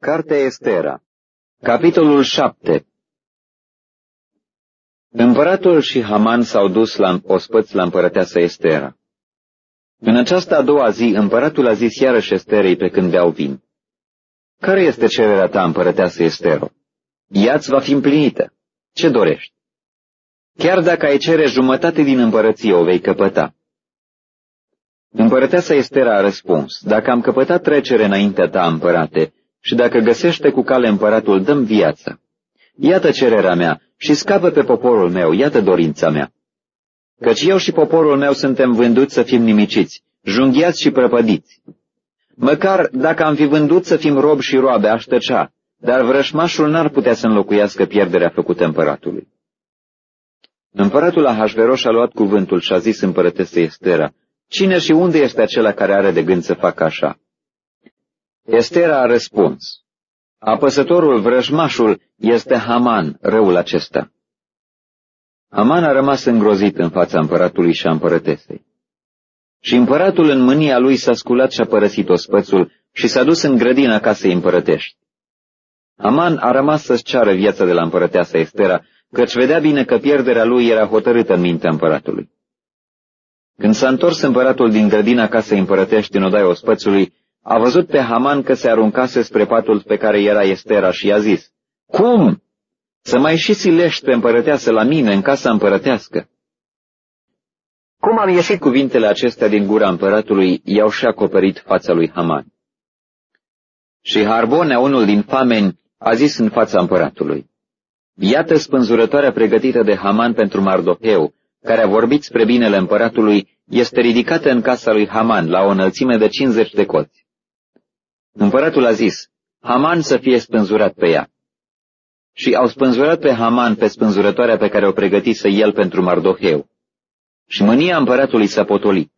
Cartea Estera Capitolul 7 Împăratul și Haman s-au dus la ospăți la împărăteasa Estera. În această a doua zi, împăratul a zis iarăși Esterei pe când beau vin. Care este cererea ta, împărăteasă Estero? Ea-ți va fi împlinită. Ce dorești? Chiar dacă ai cere jumătate din împărăție, o vei căpăta. Împărăteasa Estera a răspuns, dacă am căpătat trecere înaintea ta, împărate, și dacă găsește cu cale împăratul, dăm viață. Iată cererea mea și scapă pe poporul meu, iată dorința mea. Căci eu și poporul meu suntem vânduți să fim nimiciți, junghiați și prăpădiți. Măcar dacă am fi vândut să fim robi și roabe, aș tăcea, dar vrășmașul n-ar putea să înlocuiască pierderea făcută împăratului. Împăratul Ahasveros a luat cuvântul și a zis împărătesei Estera, Cine și unde este acela care are de gând să facă așa? Estera a răspuns, Apăsătorul vrăjmașul este Haman, răul acesta. Haman a rămas îngrozit în fața împăratului și a împărătesei. Și împăratul în mânia lui s-a sculat și a părăsit ospățul și s-a dus în grădina casei împărătești. Haman a rămas să-și ceară viața de la împărăteasa Estera, căci vedea bine că pierderea lui era hotărâtă în mintea împăratului. Când s-a întors împăratul din grădina casei împărătești în odaia ospățului, a văzut pe Haman că se aruncase spre patul pe care era Estera și i-a zis, Cum? Să mai și silești pe împărăteasă la mine în casa împărătească? Cum am ieșit cuvintele acestea din gura împăratului, i-au și acoperit fața lui Haman. Și Harbonea, unul din fameni, a zis în fața împăratului, Iată spânzurătoarea pregătită de Haman pentru Mardoheu, care a vorbit spre binele împăratului, este ridicată în casa lui Haman la o înălțime de 50 de coți. Împăratul a zis, Haman să fie spânzurat pe ea. Și au spânzurat pe Haman pe spânzurătoarea pe care o pregătise el pentru Mardoheu. Și mânia împăratului s-a potolit.